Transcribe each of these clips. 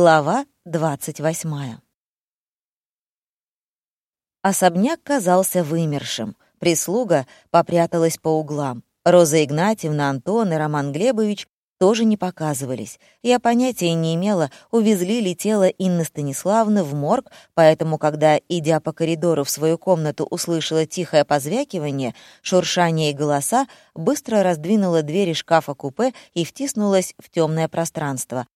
Глава двадцать восьмая. Особняк казался вымершим. Прислуга попряталась по углам. Роза Игнатьевна, Антон и Роман Глебович тоже не показывались. Я понятия не имела, увезли ли тело Инны Станиславны в морг, поэтому, когда, идя по коридору в свою комнату, услышала тихое позвякивание, шуршание и голоса, быстро раздвинула двери шкафа-купе и втиснулась в темное пространство.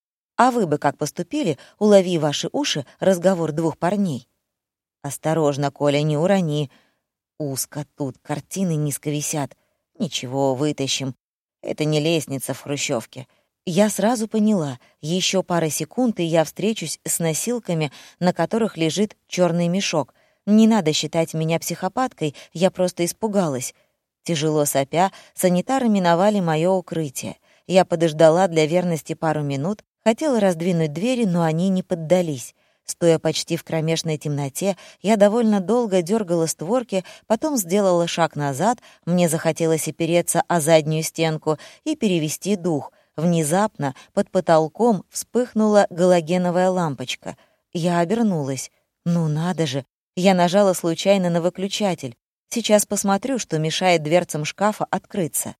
А вы бы как поступили, улови ваши уши разговор двух парней? Осторожно, Коля, не урони. Узко тут, картины низко висят. Ничего, вытащим. Это не лестница в хрущевке. Я сразу поняла, еще пара секунд, и я встречусь с носилками, на которых лежит черный мешок. Не надо считать меня психопаткой, я просто испугалась. Тяжело сопя, санитары миновали мое укрытие. Я подождала для верности пару минут, хотела раздвинуть двери, но они не поддались. Стоя почти в кромешной темноте, я довольно долго дергала створки, потом сделала шаг назад, мне захотелось опереться о заднюю стенку и перевести дух. Внезапно под потолком вспыхнула галогеновая лампочка. Я обернулась. Ну надо же! Я нажала случайно на выключатель. Сейчас посмотрю, что мешает дверцам шкафа открыться.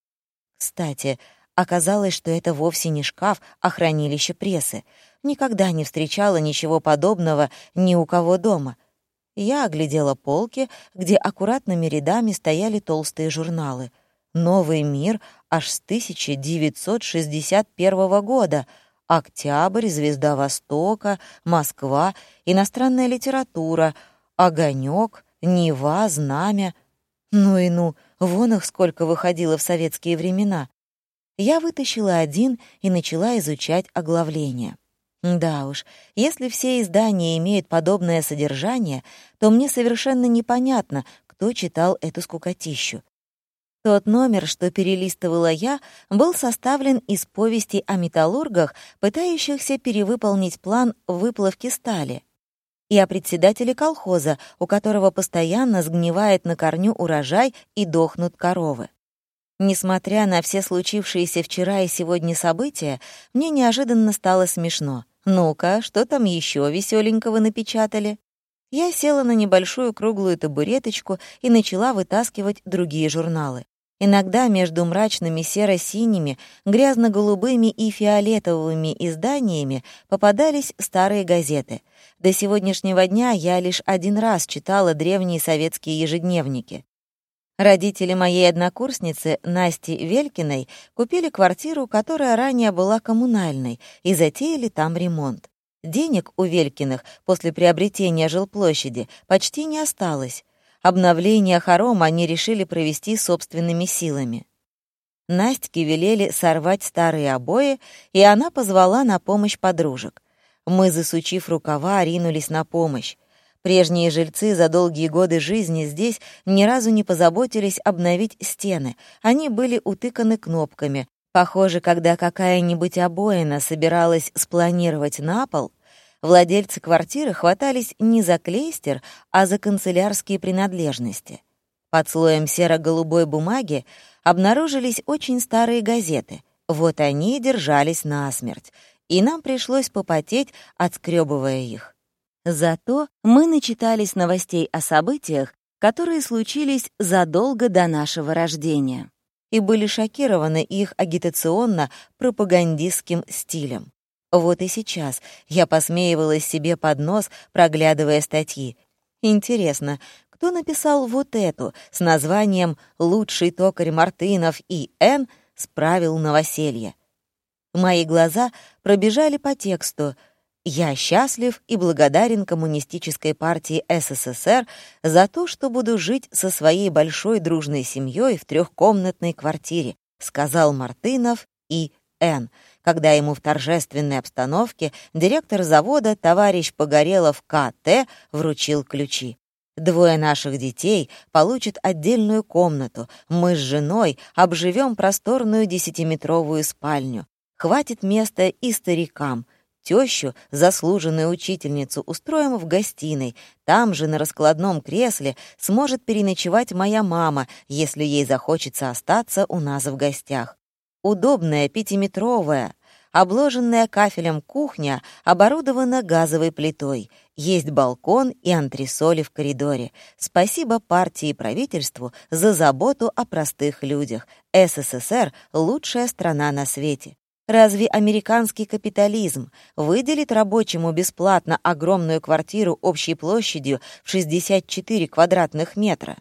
Кстати, оказалось, что это вовсе не шкаф, а хранилище прессы никогда не встречала ничего подобного ни у кого дома. Я оглядела полки, где аккуратными рядами стояли толстые журналы. «Новый мир» аж с 1961 года, «Октябрь», «Звезда Востока», «Москва», «Иностранная литература», «Огонек», «Нева», «Знамя». Ну и ну, вон их сколько выходило в советские времена. Я вытащила один и начала изучать оглавление. Да уж, если все издания имеют подобное содержание, то мне совершенно непонятно, кто читал эту скукотищу. Тот номер, что перелистывала я, был составлен из повести о металлургах, пытающихся перевыполнить план выплавки стали, и о председателе колхоза, у которого постоянно сгнивает на корню урожай и дохнут коровы. Несмотря на все случившиеся вчера и сегодня события, мне неожиданно стало смешно — «Ну-ка, что там еще веселенького напечатали?» Я села на небольшую круглую табуреточку и начала вытаскивать другие журналы. Иногда между мрачными серо-синими, грязно-голубыми и фиолетовыми изданиями попадались старые газеты. До сегодняшнего дня я лишь один раз читала древние советские ежедневники. Родители моей однокурсницы, Насти Велькиной, купили квартиру, которая ранее была коммунальной, и затеяли там ремонт. Денег у Велькиных после приобретения жилплощади почти не осталось. Обновление хорома они решили провести собственными силами. Настьке велели сорвать старые обои, и она позвала на помощь подружек. Мы, засучив рукава, ринулись на помощь. Прежние жильцы за долгие годы жизни здесь ни разу не позаботились обновить стены. Они были утыканы кнопками. Похоже, когда какая-нибудь обоина собиралась спланировать на пол, владельцы квартиры хватались не за клейстер, а за канцелярские принадлежности. Под слоем серо-голубой бумаги обнаружились очень старые газеты. Вот они и держались насмерть, и нам пришлось попотеть, отскребывая их. Зато мы начитались новостей о событиях, которые случились задолго до нашего рождения, и были шокированы их агитационно-пропагандистским стилем. Вот и сейчас я посмеивалась себе под нос, проглядывая статьи. Интересно, кто написал вот эту с названием «Лучший токарь Мартынов и Н. справил новоселье»? Мои глаза пробежали по тексту — я счастлив и благодарен Коммунистической партии СССР за то, что буду жить со своей большой дружной семьей в трехкомнатной квартире, сказал Мартынов и Н., когда ему в торжественной обстановке директор завода товарищ Погорелов К.Т. вручил ключи. Двое наших детей получат отдельную комнату. Мы с женой обживем просторную десятиметровую спальню. Хватит места и старикам. Тещу, заслуженную учительницу, устроим в гостиной. Там же на раскладном кресле сможет переночевать моя мама, если ей захочется остаться у нас в гостях. Удобная, пятиметровая. Обложенная кафелем кухня оборудована газовой плитой. Есть балкон и антресоли в коридоре. Спасибо партии и правительству за заботу о простых людях. СССР — лучшая страна на свете. Разве американский капитализм выделит рабочему бесплатно огромную квартиру общей площадью в 64 квадратных метра?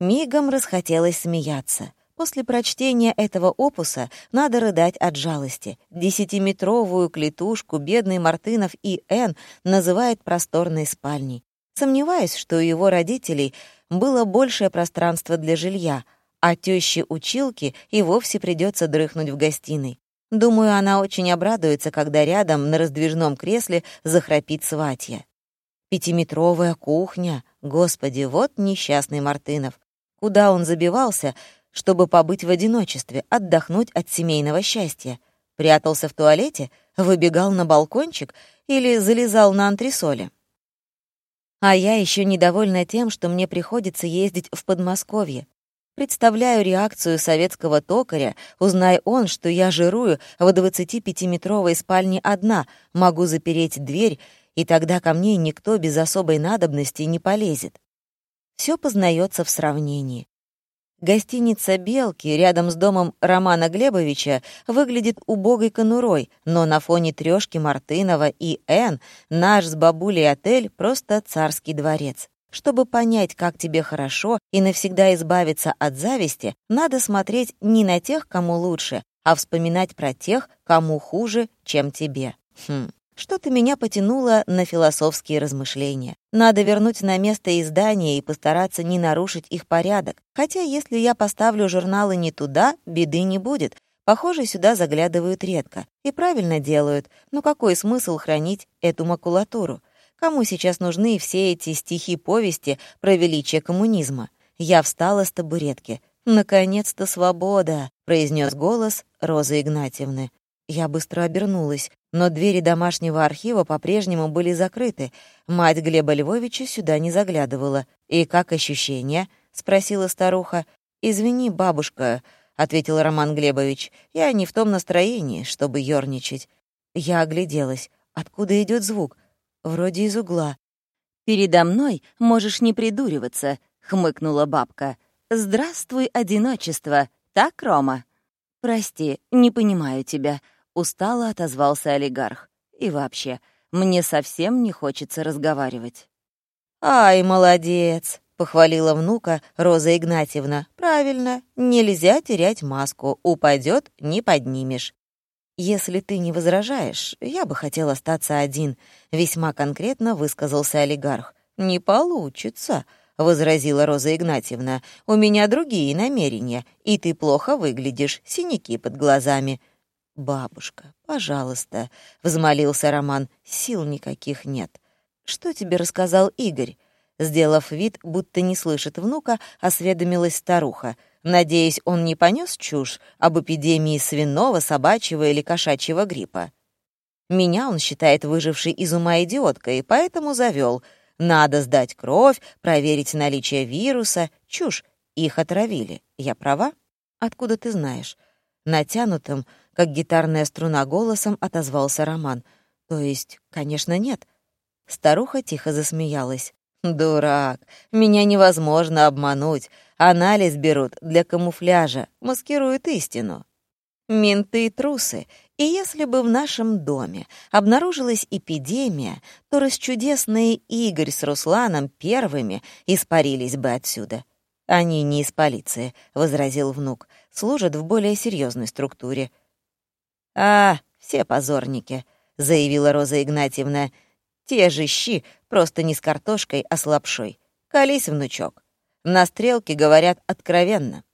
Мигом расхотелось смеяться. После прочтения этого опуса надо рыдать от жалости. Десятиметровую клетушку бедный Мартынов и Н называет просторной спальней. Сомневаюсь, что у его родителей было большее пространство для жилья, а тёще училки и вовсе придется дрыхнуть в гостиной. Думаю, она очень обрадуется, когда рядом на раздвижном кресле захрапит сватья. Пятиметровая кухня. Господи, вот несчастный Мартынов. Куда он забивался, чтобы побыть в одиночестве, отдохнуть от семейного счастья. Прятался в туалете, выбегал на балкончик или залезал на антресоли. А я еще недовольна тем, что мне приходится ездить в Подмосковье. Представляю реакцию советского токаря, узнай он, что я жирую в 25-метровой спальне одна, могу запереть дверь, и тогда ко мне никто без особой надобности не полезет. Все познается в сравнении. Гостиница «Белки» рядом с домом Романа Глебовича выглядит убогой конурой, но на фоне трёшки Мартынова и Н наш с бабулей отель — просто царский дворец. Чтобы понять, как тебе хорошо, и навсегда избавиться от зависти, надо смотреть не на тех, кому лучше, а вспоминать про тех, кому хуже, чем тебе. Хм. Что-то меня потянуло на философские размышления. Надо вернуть на место издания и постараться не нарушить их порядок. Хотя если я поставлю журналы не туда, беды не будет. Похоже, сюда заглядывают редко. И правильно делают. Но какой смысл хранить эту макулатуру? Кому сейчас нужны все эти стихи-повести про величие коммунизма? Я встала с табуретки. «Наконец-то свобода!» — произнес голос Розы Игнатьевны. Я быстро обернулась, но двери домашнего архива по-прежнему были закрыты. Мать Глеба Львовича сюда не заглядывала. «И как ощущения?» — спросила старуха. «Извини, бабушка», — ответил Роман Глебович. «Я не в том настроении, чтобы ёрничать». Я огляделась. Откуда идет звук? Вроде из угла. «Передо мной можешь не придуриваться», — хмыкнула бабка. «Здравствуй, одиночество. Так, Рома?» «Прости, не понимаю тебя», — устало отозвался олигарх. «И вообще, мне совсем не хочется разговаривать». «Ай, молодец!» — похвалила внука Роза Игнатьевна. «Правильно, нельзя терять маску. Упадет — не поднимешь». «Если ты не возражаешь, я бы хотел остаться один», — весьма конкретно высказался олигарх. «Не получится», — возразила Роза Игнатьевна. «У меня другие намерения, и ты плохо выглядишь, синяки под глазами». «Бабушка, пожалуйста», — взмолился Роман, — «сил никаких нет». «Что тебе рассказал Игорь?» Сделав вид, будто не слышит внука, осведомилась старуха. Надеюсь, он не понес чушь об эпидемии свиного, собачьего или кошачьего гриппа. Меня он считает выжившей из ума идиоткой, поэтому завел. Надо сдать кровь, проверить наличие вируса. Чушь. Их отравили. Я права? Откуда ты знаешь? Натянутым, как гитарная струна голосом, отозвался Роман. То есть, конечно, нет. Старуха тихо засмеялась. «Дурак, меня невозможно обмануть. Анализ берут для камуфляжа, маскируют истину. Менты и трусы. И если бы в нашем доме обнаружилась эпидемия, то расчудесные Игорь с Русланом первыми испарились бы отсюда. Они не из полиции, — возразил внук, — служат в более серьезной структуре. «А, все позорники», — заявила Роза Игнатьевна. «Те же щи, просто не с картошкой, а с лапшой. Колись, внучок. На стрелке говорят откровенно».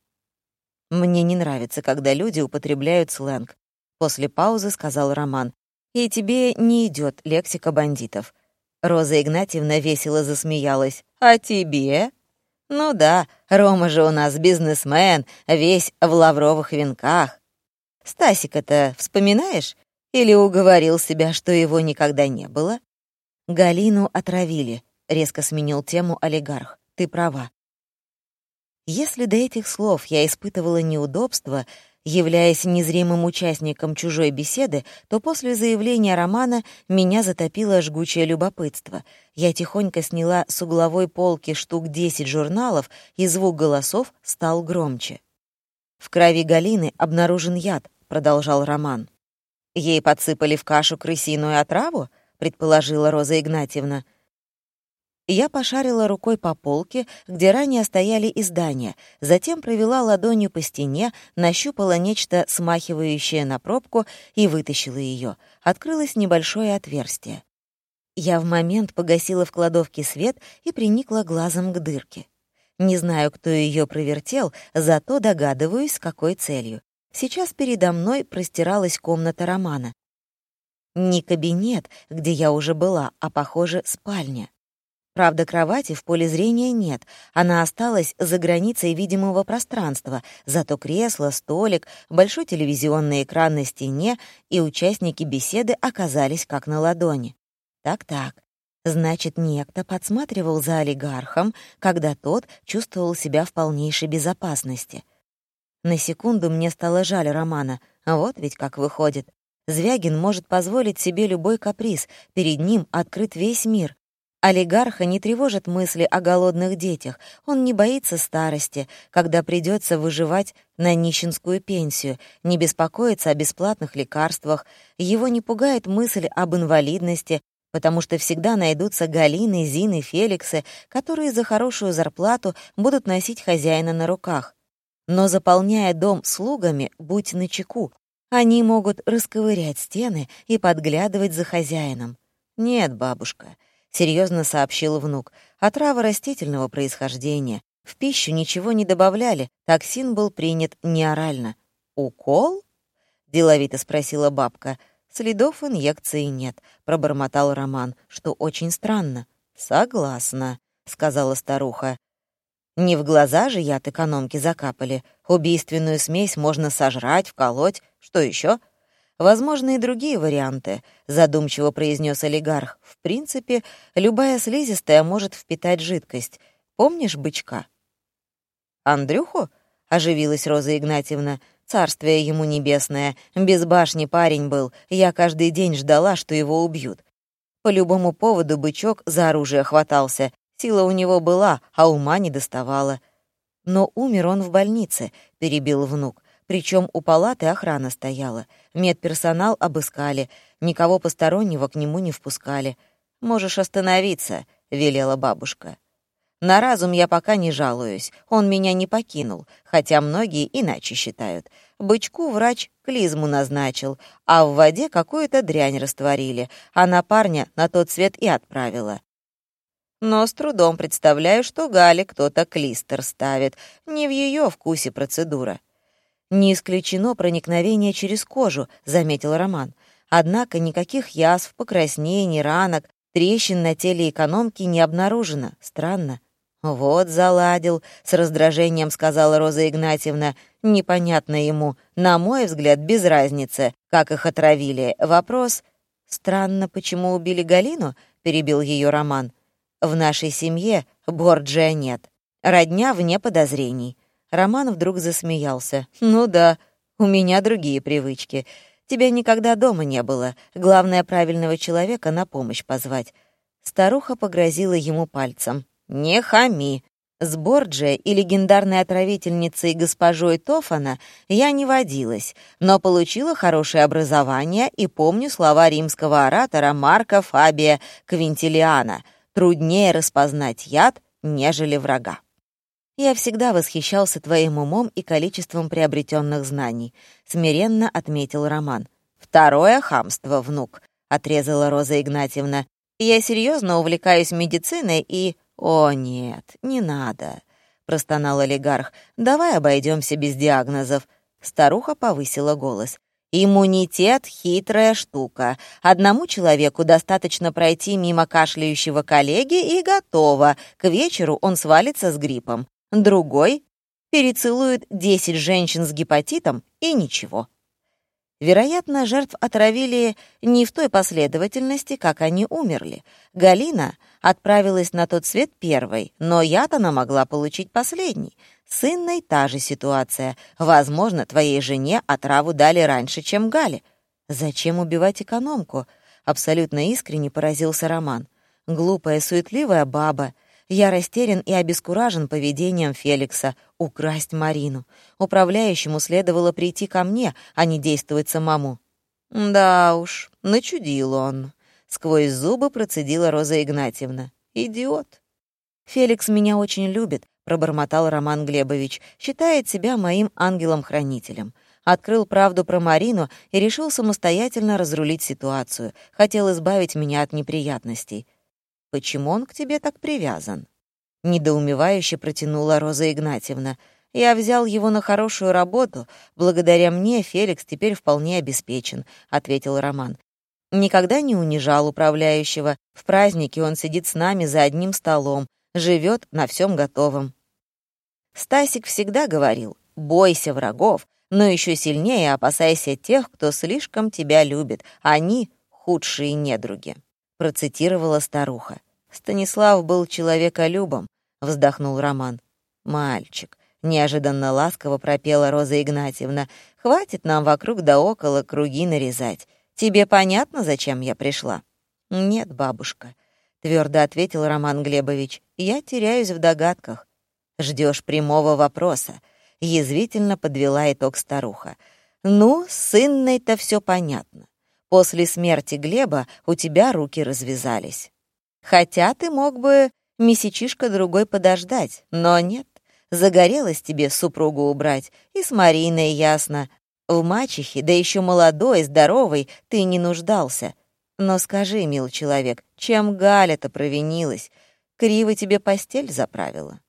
«Мне не нравится, когда люди употребляют сленг», — после паузы сказал Роман. «И тебе не идет лексика бандитов». Роза Игнатьевна весело засмеялась. «А тебе?» «Ну да, Рома же у нас бизнесмен, весь в лавровых венках. Стасика-то вспоминаешь? Или уговорил себя, что его никогда не было?» «Галину отравили», — резко сменил тему олигарх. «Ты права. Если до этих слов я испытывала неудобство, Являясь незримым участником чужой беседы, то после заявления Романа меня затопило жгучее любопытство. Я тихонько сняла с угловой полки штук десять журналов, и звук голосов стал громче. «В крови Галины обнаружен яд», — продолжал Роман. «Ей подсыпали в кашу крысиную отраву?» — предположила Роза Игнатьевна. Я пошарила рукой по полке, где ранее стояли издания, затем провела ладонью по стене, нащупала нечто смахивающее на пробку и вытащила ее. Открылось небольшое отверстие. Я в момент погасила в кладовке свет и приникла глазом к дырке. Не знаю, кто ее провертел, зато догадываюсь, с какой целью. Сейчас передо мной простиралась комната Романа. Не кабинет, где я уже была, а, похоже, спальня. Правда, кровати в поле зрения нет, она осталась за границей видимого пространства, зато кресло, столик, большой телевизионный экран на стене и участники беседы оказались как на ладони. Так-так, значит, некто подсматривал за олигархом, когда тот чувствовал себя в полнейшей безопасности. На секунду мне стало жаль Романа, а вот ведь как выходит. Звягин может позволить себе любой каприз, перед ним открыт весь мир, Олигарха не тревожат мысли о голодных детях, он не боится старости, когда придется выживать на нищенскую пенсию, не беспокоится о бесплатных лекарствах, его не пугает мысль об инвалидности, потому что всегда найдутся Галины, Зины, Феликсы, которые за хорошую зарплату будут носить хозяина на руках. Но заполняя дом слугами, будь начеку, они могут расковырять стены и подглядывать за хозяином. Нет, бабушка, — серьезно сообщил внук. «Отрава растительного происхождения. В пищу ничего не добавляли, токсин был принят неорально». «Укол?» — деловито спросила бабка. «Следов инъекции нет», — пробормотал Роман, что очень странно. «Согласна», — сказала старуха. «Не в глаза же яд экономки закапали. Убийственную смесь можно сожрать, вколоть. Что еще? Возможны и другие варианты, задумчиво произнес олигарх. В принципе, любая слизистая может впитать жидкость. Помнишь бычка? Андрюху? оживилась Роза Игнатьевна. Царствие ему небесное. Без башни парень был. Я каждый день ждала, что его убьют. По любому поводу бычок за оружие хватался. Сила у него была, а ума не доставала. Но умер он в больнице, перебил внук. Причем у палаты охрана стояла. Медперсонал обыскали, никого постороннего к нему не впускали. «Можешь остановиться», — велела бабушка. «На разум я пока не жалуюсь, он меня не покинул, хотя многие иначе считают. Бычку врач клизму назначил, а в воде какую-то дрянь растворили, а на парня на тот свет и отправила. Но с трудом представляю, что Гале кто-то клистер ставит. Не в ее вкусе процедура. «Не исключено проникновение через кожу», — заметил Роман. «Однако никаких язв, покраснений, ранок, трещин на теле экономки не обнаружено. Странно». «Вот заладил», — с раздражением сказала Роза Игнатьевна. «Непонятно ему. На мой взгляд, без разницы, как их отравили. Вопрос...» «Странно, почему убили Галину?» — перебил ее Роман. «В нашей семье Борджия нет. Родня вне подозрений. Роман вдруг засмеялся. «Ну да, у меня другие привычки. Тебя никогда дома не было. Главное, правильного человека на помощь позвать». Старуха погрозила ему пальцем. «Не хами. С Борджи и легендарной отравительницей госпожой Тофана я не водилась, но получила хорошее образование и помню слова римского оратора Марка Фабия Квинтилиана «Труднее распознать яд, нежели врага». Я всегда восхищался твоим умом и количеством приобретенных знаний», — смиренно отметил Роман. «Второе хамство, внук», — отрезала Роза Игнатьевна. «Я серьезно увлекаюсь медициной и...» «О, нет, не надо», — простонал олигарх. «Давай обойдемся без диагнозов». Старуха повысила голос. Иммунитет — хитрая штука. Одному человеку достаточно пройти мимо кашляющего коллеги и готово. К вечеру он свалится с гриппом. Другой перецелует 10 женщин с гепатитом и ничего. Вероятно, жертв отравили не в той последовательности, как они умерли. Галина отправилась на тот свет первой, но я-то она могла получить последний. С Инной та же ситуация. Возможно, твоей жене отраву дали раньше, чем Гале. Зачем убивать экономку? Абсолютно искренне поразился Роман. Глупая, суетливая баба. Я растерян и обескуражен поведением Феликса. Украсть Марину. Управляющему следовало прийти ко мне, а не действовать самому. Да уж, начудил он. Сквозь зубы процедила Роза Игнатьевна. Идиот. Феликс меня очень любит, пробормотал Роман Глебович. Считает себя моим ангелом-хранителем открыл правду про Марину и решил самостоятельно разрулить ситуацию. Хотел избавить меня от неприятностей. Почему он к тебе так привязан?» Недоумевающе протянула Роза Игнатьевна. «Я взял его на хорошую работу. Благодаря мне Феликс теперь вполне обеспечен», — ответил Роман. «Никогда не унижал управляющего. В празднике он сидит с нами за одним столом, живет на всем готовом». Стасик всегда говорил, «Бойся врагов, но еще сильнее опасайся тех, кто слишком тебя любит. Они — худшие недруги», — процитировала старуха. «Станислав был человеколюбом», — вздохнул Роман. «Мальчик», — неожиданно ласково пропела Роза Игнатьевна, «хватит нам вокруг да около круги нарезать. Тебе понятно, зачем я пришла?» «Нет, бабушка», — твердо ответил Роман Глебович, «я теряюсь в догадках. Ждешь прямого вопроса. Язвительно подвела итог старуха. «Ну, с Инной-то все понятно. После смерти Глеба у тебя руки развязались. Хотя ты мог бы месячишка другой подождать, но нет. Загорелось тебе супругу убрать, и с Мариной ясно. В мачехе, да еще молодой, здоровый, ты не нуждался. Но скажи, мил человек, чем Галя-то провинилась? Криво тебе постель заправила?»